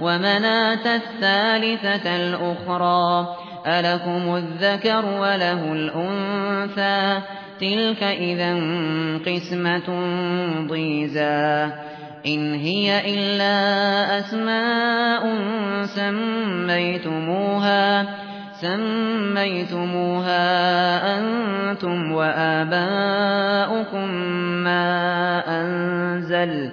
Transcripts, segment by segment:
ومناة الثالثة الأخرى ألكم الذكر وله الأنثى تلك إذا قسمة ضيزى. إن هي إلا أسماء سميتموها سميتموها أنتم وآباؤكم ما أنزل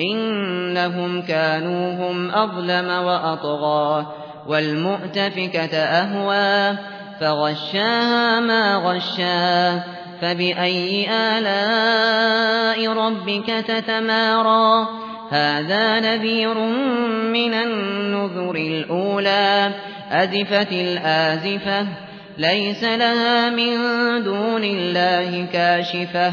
إنهم كانوا هم أظلم وأطغى والمؤتفكة أهوى فغشاها ما غشا فبأي آلاء ربك تتمارى هذا نذير من النذر الأولى أزفت الآزفة ليس لها من دون الله كاشفة